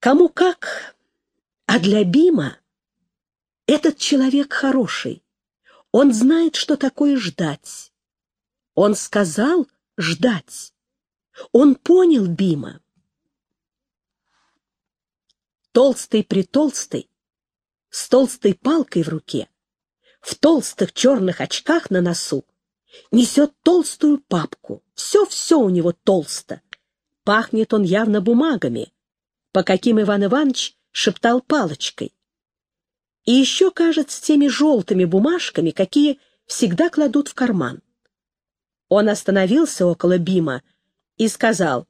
Кому как, а для Бима этот человек хороший. Он знает, что такое ждать. Он сказал ждать. Он понял Бима. Толстый-притолстый, с толстой палкой в руке, в толстых черных очках на носу, несет толстую папку. Все-все у него толсто. Пахнет он явно бумагами, по каким Иван Иванович шептал палочкой. И еще, кажется, теми желтыми бумажками, какие всегда кладут в карман. Он остановился около Бима и сказал,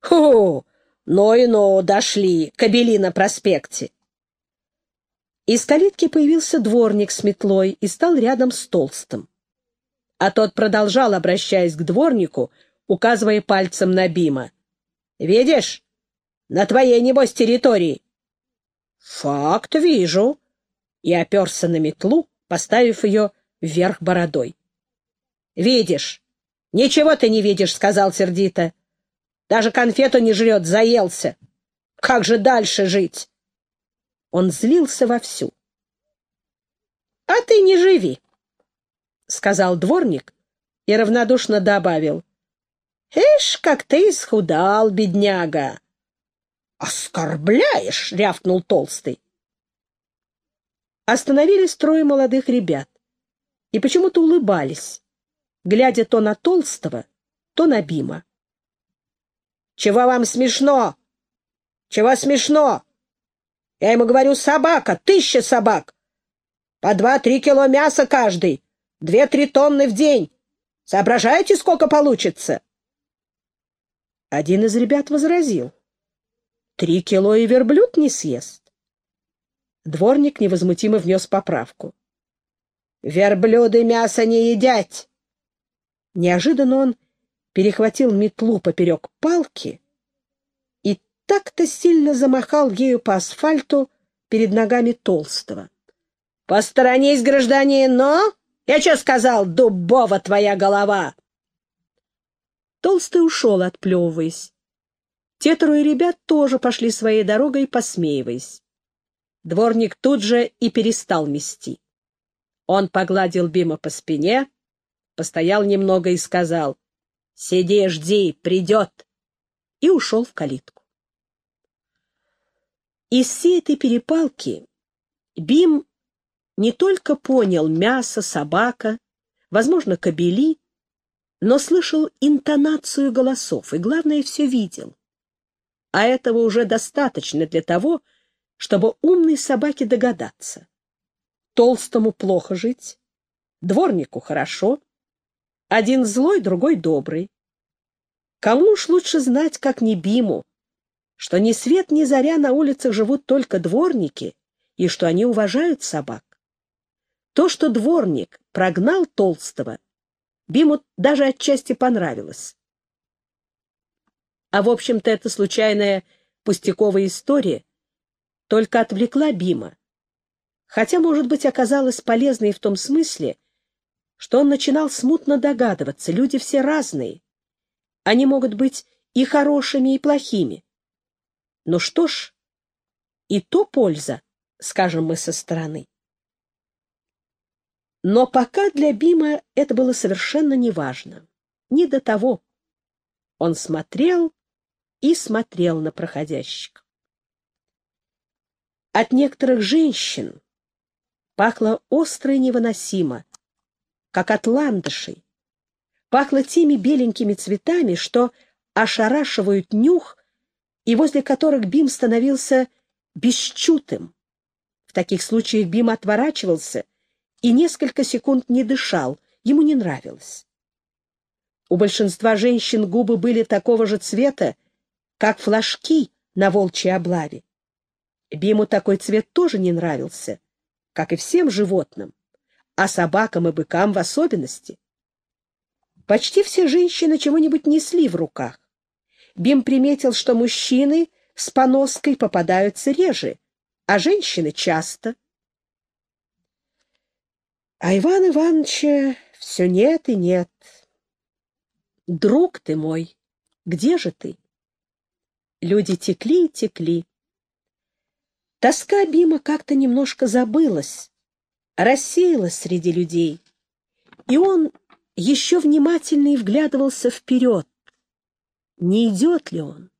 «Хо, ну и ну, дошли, кобели на проспекте». Из калитки появился дворник с метлой и стал рядом с толстым. А тот продолжал, обращаясь к дворнику, указывая пальцем на Бима. «Видишь? На твоей, небось, территории». «Факт вижу», и оперся на метлу, поставив ее вверх бородой. «Видишь? Ничего ты не видишь», — сказал сердито. «Даже конфету не жрет, заелся. Как же дальше жить?» Он злился вовсю. «А ты не живи», — сказал дворник и равнодушно добавил. «Ишь, как ты исхудал, бедняга!» «Оскорбляешь!» — рявкнул толстый остановились трое молодых ребят и почему-то улыбались, глядя то на Толстого, то на Бима. «Чего вам смешно? Чего смешно? Я ему говорю, собака, тысяча собак. По два-три кило мяса каждый, две-три тонны в день. Соображаете, сколько получится?» Один из ребят возразил. «Три кило и верблюд не съест». Дворник невозмутимо внес поправку. «Верблюды мясо не едят!» Неожиданно он перехватил метлу поперек палки и так-то сильно замахал ею по асфальту перед ногами Толстого. «Посторонись, гражданин, но...» «Я что сказал, дубова твоя голова?» Толстый ушел, отплевываясь. Те трое ребят тоже пошли своей дорогой, посмеиваясь. Дворник тут же и перестал мести. Он погладил Бима по спине, постоял немного и сказал «Сиди, жди, придет!» и ушел в калитку. Из всей этой перепалки Бим не только понял мясо, собака, возможно, кобели, но слышал интонацию голосов и, главное, все видел. А этого уже достаточно для того, чтобы умной собаке догадаться. Толстому плохо жить, дворнику хорошо, один злой, другой добрый. Кому уж лучше знать, как не Биму, что ни свет, ни заря на улицах живут только дворники и что они уважают собак. То, что дворник прогнал Толстого, Биму даже отчасти понравилось. А в общем-то это случайная пустяковая история, только отвлекла Бима, хотя, может быть, оказалась полезной в том смысле, что он начинал смутно догадываться, люди все разные. Они могут быть и хорошими, и плохими. Ну что ж, и то польза, скажем мы со стороны. Но пока для Бима это было совершенно неважно. Не до того. Он смотрел и смотрел на проходящих. От некоторых женщин пахло остро и невыносимо, как от ландышей. Пахло теми беленькими цветами, что ошарашивают нюх, и возле которых Бим становился бесчутым. В таких случаях Бим отворачивался и несколько секунд не дышал, ему не нравилось. У большинства женщин губы были такого же цвета, как флажки на волчьей облаве. Биму такой цвет тоже не нравился, как и всем животным, а собакам и быкам в особенности. Почти все женщины чего-нибудь несли в руках. Бим приметил, что мужчины с поноской попадаются реже, а женщины часто. А Иван Ивановича все нет и нет. Друг ты мой, где же ты? Люди текли и текли. Тоска Бима как-то немножко забылась, рассеялась среди людей, и он еще внимательнее вглядывался вперед. Не идет ли он?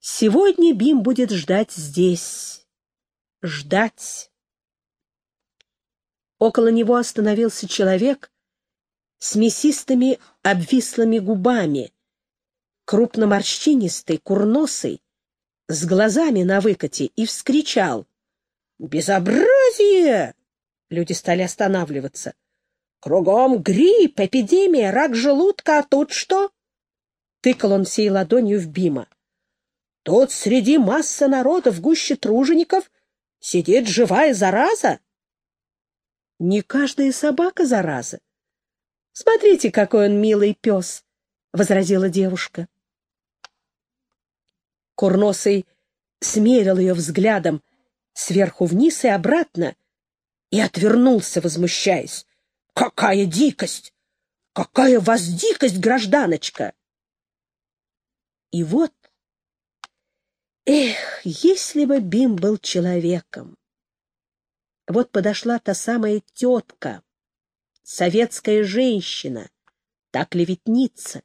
Сегодня Бим будет ждать здесь. Ждать. Около него остановился человек с мясистыми обвислыми губами, крупноморщинистый, курносый, с глазами на выкате, и вскричал. «Безобразие!» Люди стали останавливаться. «Кругом грипп, эпидемия, рак желудка, а тут что?» Тыкал он всей ладонью в Бима. «Тут среди массы народа в гуще тружеников сидит живая зараза!» Не каждая собака зараза. Смотрите, какой он милый пес, — возразила девушка. Курносый смерил ее взглядом сверху вниз и обратно и отвернулся, возмущаясь. «Какая дикость! Какая вас дикость, гражданочка!» И вот, эх, если бы Бим был человеком! Вот подошла та самая тетка, советская женщина, та клеветница.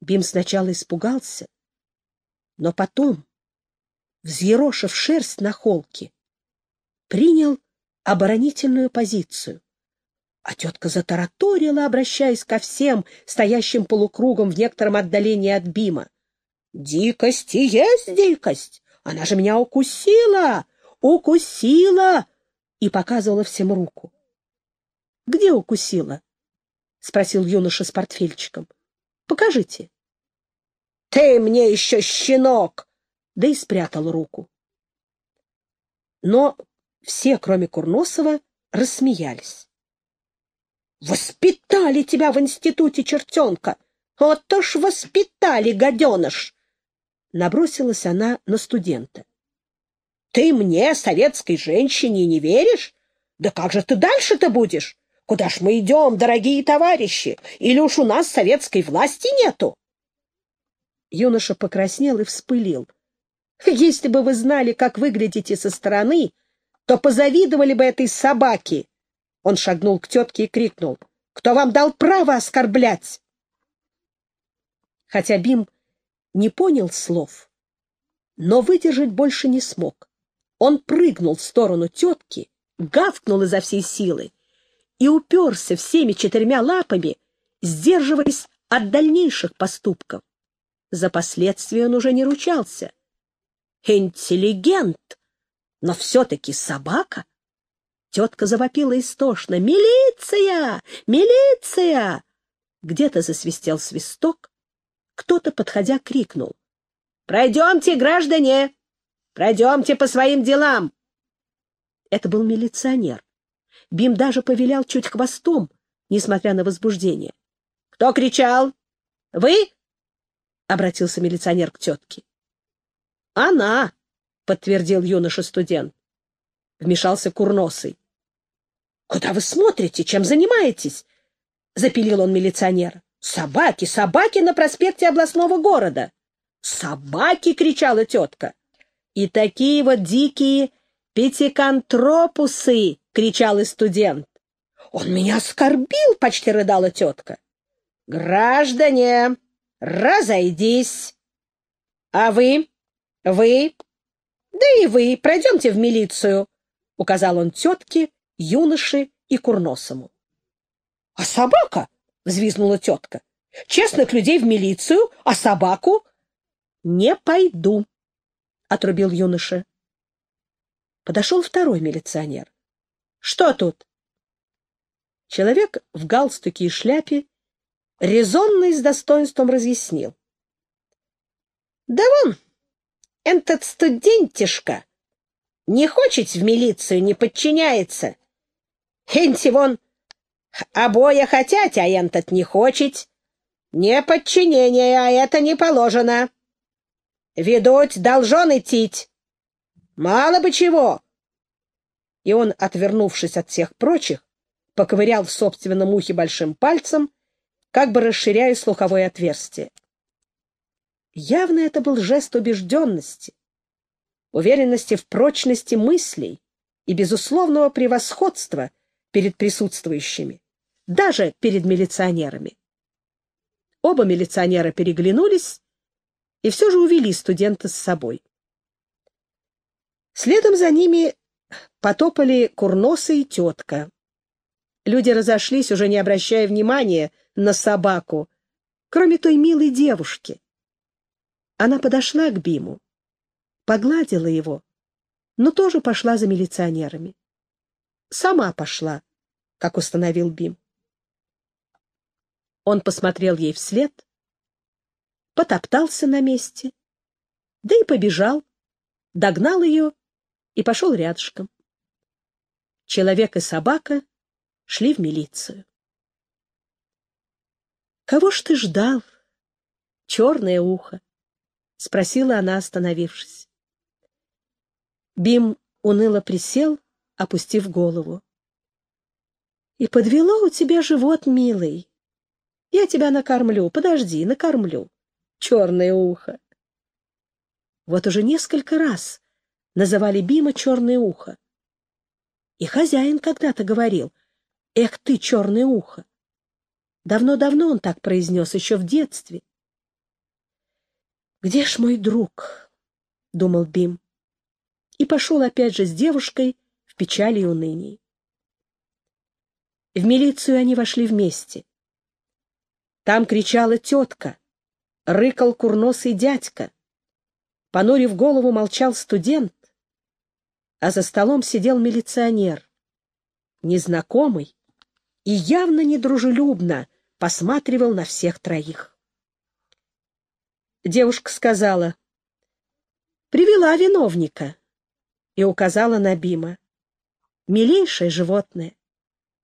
Бим сначала испугался, но потом, взъерошив шерсть на холке, принял оборонительную позицию. А тетка затараторила, обращаясь ко всем, стоящим полукругом в некотором отдалении от Бима. «Дикость и есть дикость! Она же меня укусила! Укусила! и показывала всем руку. — Где укусила? — спросил юноша с портфельчиком. — Покажите. — Ты мне еще щенок! Да и спрятал руку. Но все, кроме Курносова, рассмеялись. «Воспитали тебя в институте, чертенка! Вот то ж воспитали, гаденыш!» Набросилась она на студента. Ты мне, советской женщине, не веришь? Да как же ты дальше-то будешь? Куда ж мы идем, дорогие товарищи? Или уж у нас советской власти нету? Юноша покраснел и вспылил. Если бы вы знали, как выглядите со стороны, то позавидовали бы этой собаке. Он шагнул к тетке и крикнул. Кто вам дал право оскорблять? Хотя Бим не понял слов, но выдержать больше не смог. Он прыгнул в сторону тетки, гавкнул изо всей силы и уперся всеми четырьмя лапами, сдерживаясь от дальнейших поступков. За последствия он уже не ручался. Интеллигент, но все-таки собака. Тетка завопила истошно. «Милиция! Милиция!» Где-то засвистел свисток. Кто-то, подходя, крикнул. «Пройдемте, граждане! Пройдемте по своим делам!» Это был милиционер. Бим даже повилял чуть хвостом, несмотря на возбуждение. «Кто кричал? Вы?» — обратился милиционер к тетке. «Она!» — подтвердил юноша-студент. Вмешался Курносый. «Куда вы смотрите? Чем занимаетесь?» — запилил он милиционера. «Собаки, собаки на проспекте областного города!» «Собаки!» — кричала тетка. И такие вот дикие пятикантропусы, — кричал и студент. Он меня оскорбил, — почти рыдала тетка. Граждане, разойдись. А вы? Вы? Да и вы, пройдемте в милицию, — указал он тетке, юноше и Курносому. — А собака? — взвизгнула тетка. — Честных людей в милицию, а собаку? — Не пойду, — отрубил юноша. Подошел второй милиционер. — Что тут? Человек в галстуке и шляпе резонно и с достоинством разъяснил. — Да вон, этот студентишка не хочет в милицию, не подчиняется. Энти вон обоя хотят, а этот не хочет. Не подчинение, а это не положено. Ведуть должен идти. Мало бы чего. И он, отвернувшись от всех прочих, поковырял в собственном ухе большим пальцем, как бы расширяя слуховое отверстие. Явно это был жест убежденности. уверенности в прочности мыслей и безусловного превосходства перед присутствующими, даже перед милиционерами. Оба милиционера переглянулись и все же увели студента с собой. Следом за ними потопали курноса и тетка. Люди разошлись, уже не обращая внимания на собаку, кроме той милой девушки. Она подошла к Биму, погладила его, но тоже пошла за милиционерами. Сама пошла, как установил Бим. Он посмотрел ей вслед, потоптался на месте, да и побежал, догнал ее и пошел рядышком. Человек и собака шли в милицию. «Кого ж ты ждал, черное ухо?» — спросила она, остановившись. Бим уныло присел, опустив голову. «И подвело у тебя живот, милый. Я тебя накормлю, подожди, накормлю. Черное ухо!» Вот уже несколько раз называли Бима черное ухо. И хозяин когда-то говорил, «Эх ты, черное ухо!» Давно-давно он так произнес, еще в детстве. «Где ж мой друг?» — думал Бим. И пошел опять же с девушкой в печали и унынии. В милицию они вошли вместе. Там кричала тетка, рыкал курносый дядька. Понурив голову, молчал студент, а за столом сидел милиционер, незнакомый и явно недружелюбно посматривал на всех троих. Девушка сказала, «Привела виновника» и указала на Бима. «Милейшее животное.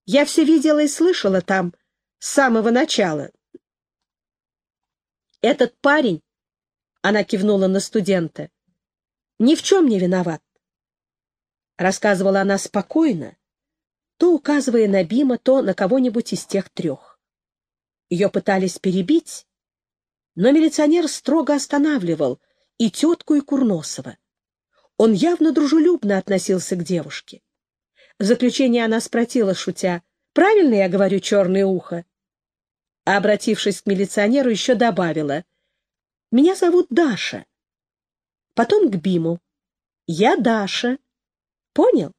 Я все видела и слышала там с самого начала». «Этот парень», — она кивнула на студента, — «ни в чем не виноват. Рассказывала она спокойно, то указывая на Бима, то на кого-нибудь из тех трех. Ее пытались перебить, но милиционер строго останавливал и тетку, и Курносова. Он явно дружелюбно относился к девушке. В заключение она спросила, шутя, «Правильно я говорю черное ухо?» А, обратившись к милиционеру, еще добавила, «Меня зовут Даша». Потом к Биму, «Я Даша». Понял?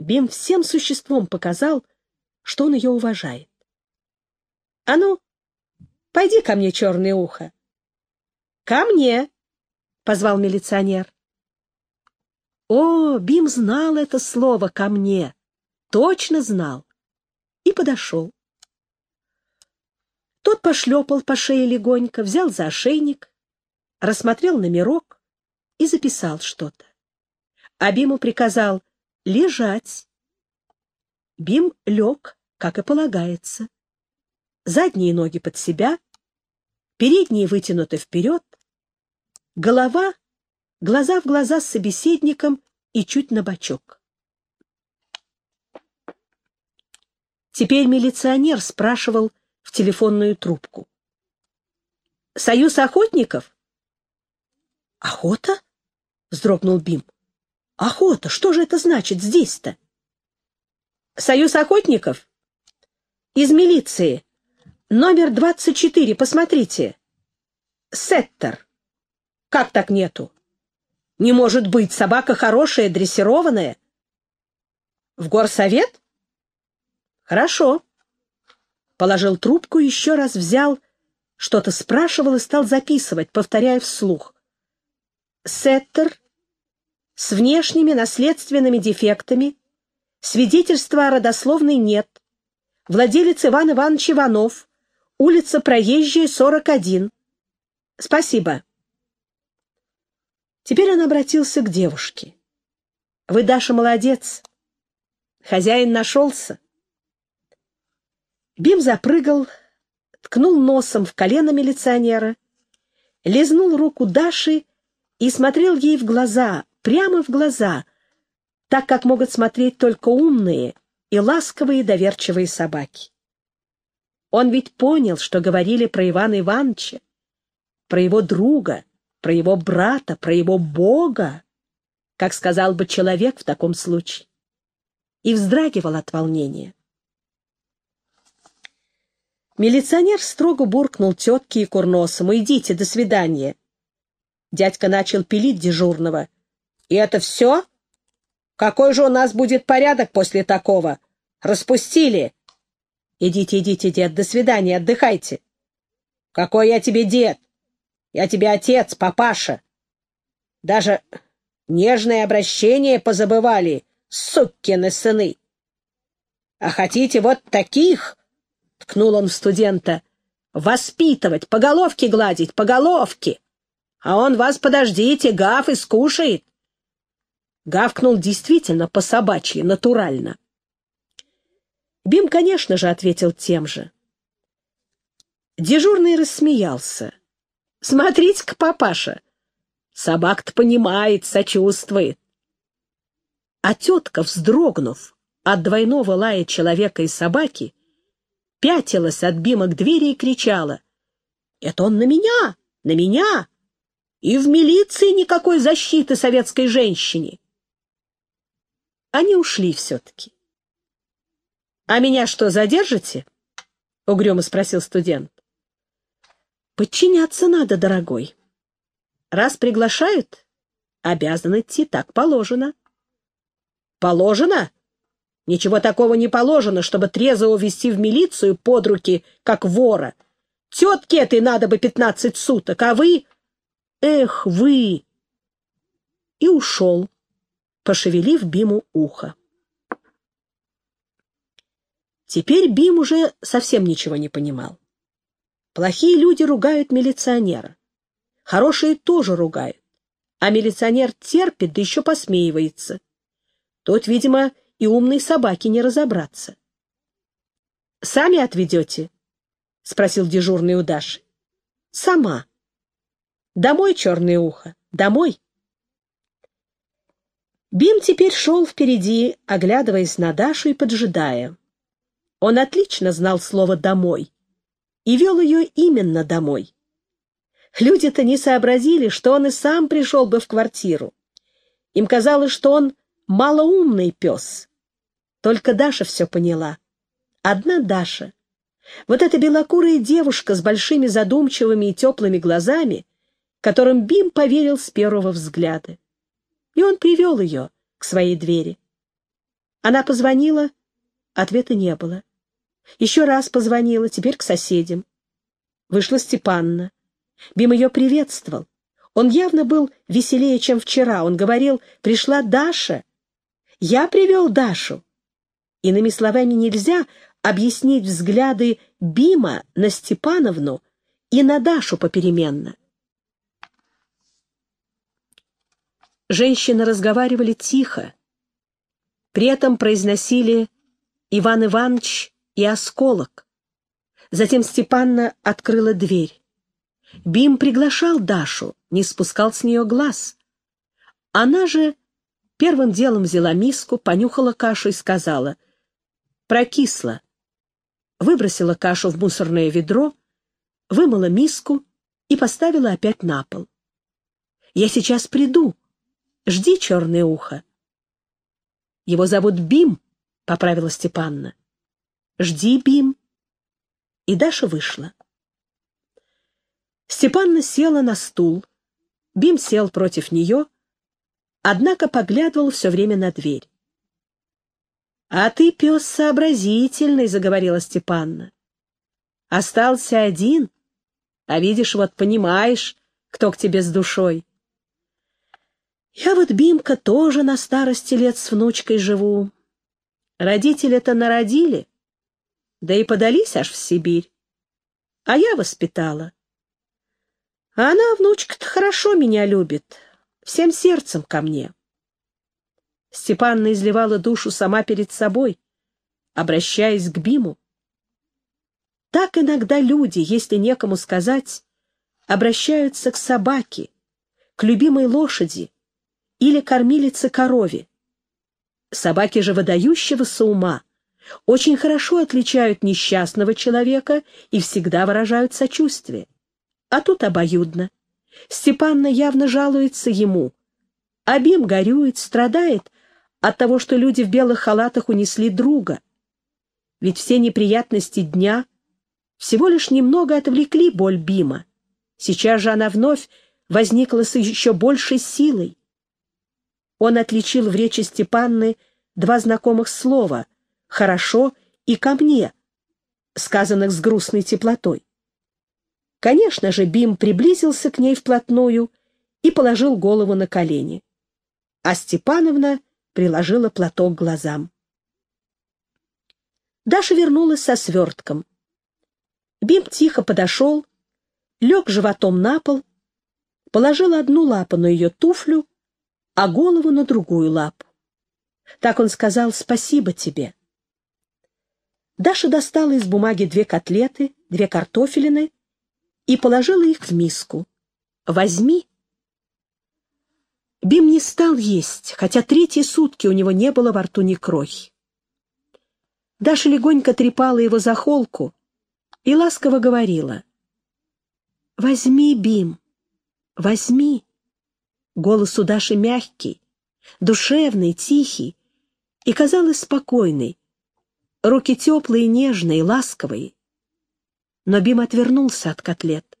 Бим всем существом показал, что он ее уважает. — А ну, пойди ко мне, черное ухо. — Ко мне! — позвал милиционер. О, Бим знал это слово «ко мне», точно знал, и подошел. Тот пошлепал по шее легонько, взял за ошейник, рассмотрел номерок и записал что-то а Биму приказал лежать. Бим лег, как и полагается. Задние ноги под себя, передние вытянуты вперед, голова, глаза в глаза с собеседником и чуть на бочок. Теперь милиционер спрашивал в телефонную трубку. «Союз охотников?» «Охота?» — вздрогнул Бим. Охота, что же это значит здесь-то? Союз охотников? Из милиции. Номер 24, посмотрите. Сеттер. Как так нету? Не может быть, собака хорошая, дрессированная. В горсовет? Хорошо. Положил трубку, еще раз взял, что-то спрашивал и стал записывать, повторяя вслух. Сеттер с внешними наследственными дефектами, свидетельства о родословной нет, владелец Иван Иванович Иванов, улица Проезжая, 41. Спасибо. Теперь он обратился к девушке. Вы, Даша, молодец. Хозяин нашелся. Бим запрыгал, ткнул носом в колено милиционера, лизнул руку Даши и смотрел ей в глаза, прямо в глаза, так как могут смотреть только умные и ласковые доверчивые собаки. Он ведь понял, что говорили про Ивана Ивановича, про его друга, про его брата, про его Бога, как сказал бы человек в таком случае, и вздрагивал от волнения. Милиционер строго буркнул тетке и курносому. «Идите, до свидания». Дядька начал пилить дежурного. «И это все? Какой же у нас будет порядок после такого? Распустили!» «Идите, идите, дед, до свидания, отдыхайте». «Какой я тебе дед? Я тебе отец, папаша. Даже нежное обращение позабывали, суккины сыны. А хотите вот таких?» — ткнул он в студента. «Воспитывать, по головке гладить, по головке! А он вас, подождите, гав и скушает!» Гавкнул действительно по-собачьи, натурально. Бим, конечно же, ответил тем же. Дежурный рассмеялся. «Смотрите-ка, папаша, собак-то понимает, сочувствует». А тетка, вздрогнув от двойного лая человека и собаки, пятилась от Бима к двери и кричала. «Это он на меня! На меня! И в милиции никакой защиты советской женщине!» Они ушли все-таки. «А меня что, задержите?» — угрюмо спросил студент. «Подчиняться надо, дорогой. Раз приглашают, обязан идти, так положено». «Положено?» Ничего такого не положено, чтобы трезво увести в милицию под руки, как вора. Тетке этой надо бы пятнадцать суток, а вы... Эх, вы! И ушел, пошевелив Биму ухо. Теперь Бим уже совсем ничего не понимал. Плохие люди ругают милиционера. Хорошие тоже ругают. А милиционер терпит, да еще посмеивается. Тот, видимо, и умной собаке не разобраться. «Сами отведете?» — спросил дежурный у Даши. «Сама». «Домой, черное ухо, домой». Бим теперь шел впереди, оглядываясь на Дашу и поджидая. Он отлично знал слово «домой» и вел ее именно домой. Люди-то не сообразили, что он и сам пришел бы в квартиру. Им казалось, что он малоумный пес, только Даша все поняла. Одна Даша. Вот эта белокурая девушка с большими задумчивыми и теплыми глазами, которым Бим поверил с первого взгляда. И он привел ее к своей двери. Она позвонила, ответа не было. Еще раз позвонила, теперь к соседям. Вышла Степанна. Бим ее приветствовал. Он явно был веселее, чем вчера. Он говорил, пришла Даша. Я привел Дашу. Иными словами, нельзя объяснить взгляды Бима на Степановну и на Дашу попеременно. Женщины разговаривали тихо, при этом произносили Иван Иванович и осколок. Затем Степанна открыла дверь. Бим приглашал Дашу, не спускал с нее глаз. Она же первым делом взяла миску, понюхала кашу и сказала — прокисла. Выбросила кашу в мусорное ведро, вымыла миску и поставила опять на пол. «Я сейчас приду. Жди, черное ухо». «Его зовут Бим», — поправила Степанна. «Жди, Бим». И Даша вышла. Степанна села на стул. Бим сел против нее, однако поглядывал все время на дверь. «А ты, пес сообразительный», — заговорила Степанна. «Остался один, а видишь, вот понимаешь, кто к тебе с душой. Я вот, Бимка, тоже на старости лет с внучкой живу. Родители-то народили, да и подались аж в Сибирь. А я воспитала. А она, внучка-то, хорошо меня любит, всем сердцем ко мне». Степанна изливала душу сама перед собой, обращаясь к Биму. Так иногда люди, если некому сказать, обращаются к собаке, к любимой лошади или кормилице корове. Собаки же выдающегося ума очень хорошо отличают несчастного человека и всегда выражают сочувствие. А тут обоюдно. Степанна явно жалуется ему. Абим горюет, страдает от того, что люди в белых халатах унесли друга. Ведь все неприятности дня всего лишь немного отвлекли боль Бима. Сейчас же она вновь возникла с еще большей силой. Он отличил в речи Степанны два знакомых слова «хорошо» и «ко мне», сказанных с грустной теплотой. Конечно же, Бим приблизился к ней вплотную и положил голову на колени. А Степановна приложила платок к глазам. Даша вернулась со свертком. Бим тихо подошел, лег животом на пол, положил одну лапу на ее туфлю, а голову на другую лапу. Так он сказал «спасибо тебе». Даша достала из бумаги две котлеты, две картофелины и положила их в миску. «Возьми». Бим не стал есть, хотя третьи сутки у него не было во рту ни крохи. Даша легонько трепала его за холку и ласково говорила. «Возьми, Бим, возьми». Голос у Даши мягкий, душевный, тихий и, казалось, спокойный. Руки теплые, нежные, ласковые. Но Бим отвернулся от котлет.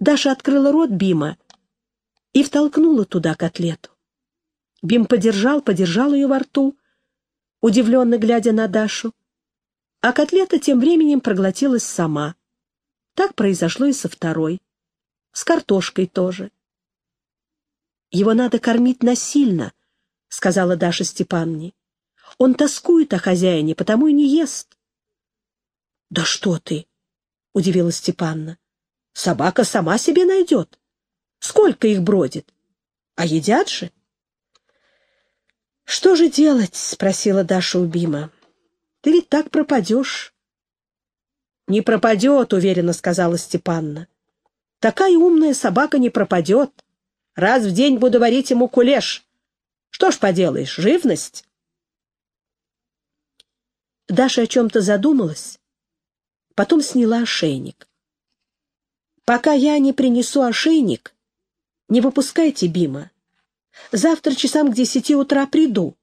Даша открыла рот Бима и втолкнула туда котлету. Бим подержал, подержал ее во рту, удивленно глядя на Дашу, а котлета тем временем проглотилась сама. Так произошло и со второй. С картошкой тоже. «Его надо кормить насильно», — сказала Даша Степанне. «Он тоскует о хозяине, потому и не ест». «Да что ты!» — удивилась Степанна. «Собака сама себе найдет. Сколько их бродит? А едят же?» «Что же делать?» — спросила Даша у Бима. «Ты ведь так пропадешь». «Не пропадет», — уверенно сказала Степанна. «Такая умная собака не пропадет. Раз в день буду варить ему кулеш. Что ж поделаешь, живность». Даша о чем-то задумалась, потом сняла ошейник. «Пока я не принесу ошейник, не выпускайте Бима. Завтра часам к десяти утра приду.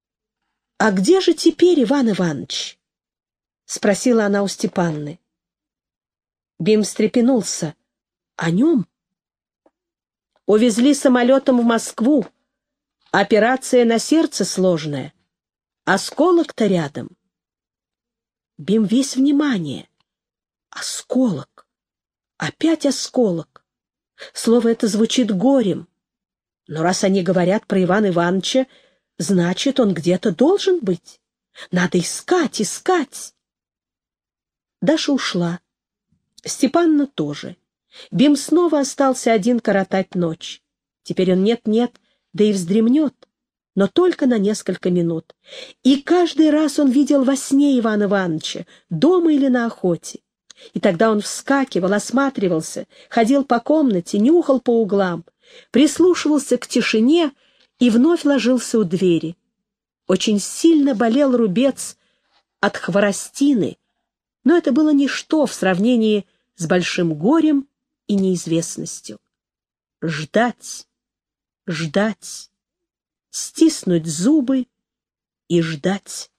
— А где же теперь Иван Иванович? — спросила она у Степанны. Бим встрепенулся. — О нем? — Увезли самолетом в Москву. Операция на сердце сложная. Осколок-то рядом. Бим весь внимание. Осколок. Опять осколок. Слово это звучит горем. Но раз они говорят про Ивана Ивановича, значит, он где-то должен быть. Надо искать, искать. Даша ушла. Степанна тоже. Бим снова остался один коротать ночь. Теперь он нет-нет, да и вздремнет, но только на несколько минут. И каждый раз он видел во сне Ивана Ивановича, дома или на охоте. И тогда он вскакивал, осматривался, ходил по комнате, нюхал по углам, прислушивался к тишине и вновь ложился у двери. Очень сильно болел рубец от хворостины, но это было ничто в сравнении с большим горем и неизвестностью. Ждать, ждать, стиснуть зубы и ждать.